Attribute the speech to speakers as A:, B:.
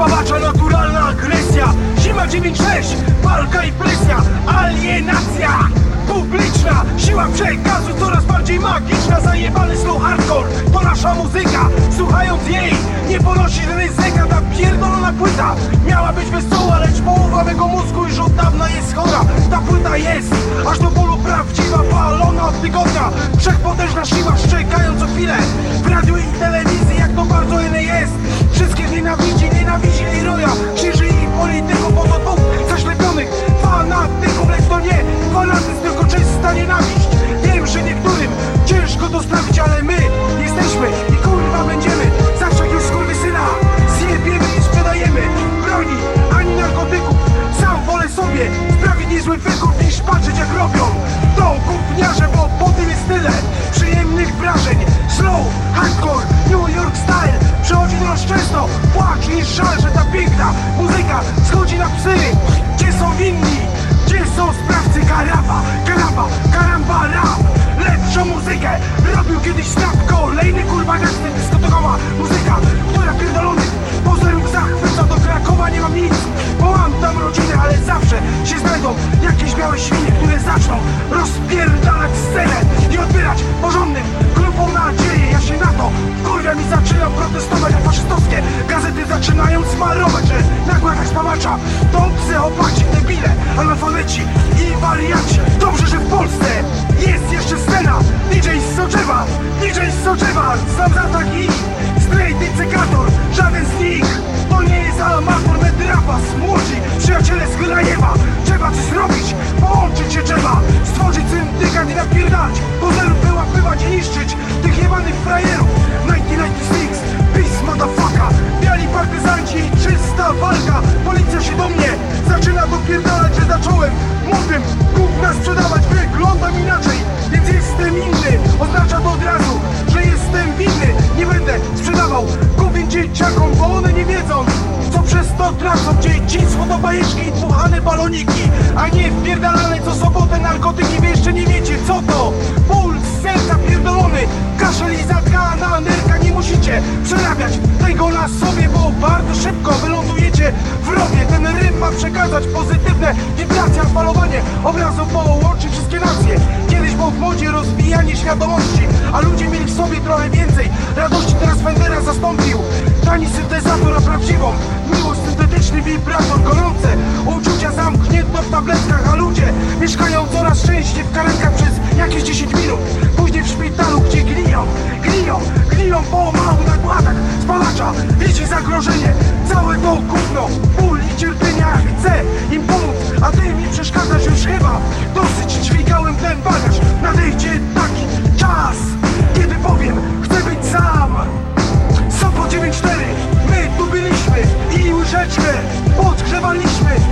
A: spawacza, naturalna agresja. Zima 9-6, walka i presja. Alienacja publiczna. Siła przekazu coraz bardziej magiczna. Zajebany slow hardcore. To nasza muzyka Słuchając jej. Nie ponosisz ryzyka. Ta pierdolona płyta Miała być wesoła, lecz połowa mego niezły wykup niż patrzeć jak robią To gówniarze, bo po tym jest tyle Przyjemnych wrażeń Slow, hardcore, New York style Przychodzi do nas często płacz i żal, że ta piękna muzyka schodzi na psy Gdzie są winni? Gdzie są sprawcy karaba? Karaba, karamba, rap Lepszą muzykę robił kiedyś snap Kolejny kurwa gangster, jakieś białe świnie Które zaczną rozpierdalać scenę I odbierać porządnym grupom nadzieję. Ja się na to kurwa mi zaczynam protestować A faszystowskie gazety zaczynają smarować Że nakładach spamacza to psychopaci, debile, analfabeci i wariaci Dobrze, że w Polsce jest jeszcze scena. DJ Soczewa, DJ Soczewa Sam za taki napierdalać Pozerów wyłapywać i niszczyć Tych jebanych frajerów. 1996, peace motherfucker. Biali partyzanci czysta walka. Policja się do mnie zaczyna dopierdalać Że zacząłem młodym gówna sprzedawać. Wyglądam inaczej, więc jestem inny. Oznacza to od razu, że jestem winny. Nie będę sprzedawał głównym dzieciakom Bo one nie wiedzą, co przez to tracą. Dzieciństwo to bajeczki i dmuchane baloniki A nie wpierdalane co sobotę na sobie Bo bardzo szybko wylądujecie w rowie Ten rym ma przekazać pozytywne wibracje A falowanie obrazu połączy wszystkie nacje. Kiedyś było w modzie rozwijanie świadomości A ludzie mieli w sobie trochę więcej. Radości teraz Fendera zastąpił. Tani syntezator na prawdziwą Miłość syntetyczny wibrator gorące Uczucia zamknięte w tabletkach A ludzie mieszkają coraz częściej w karetkach jedno gówno Ból i cierpienia chcę im pomóc A ty mi przeszkadzasz już chyba. Dosyć dźwigałem ten bagaż. Nadejdzie taki czas Kiedy powiem, chcę być sam. Sopo 9-4 My tu byliśmy i łyżeczkę Podgrzewaliśmy.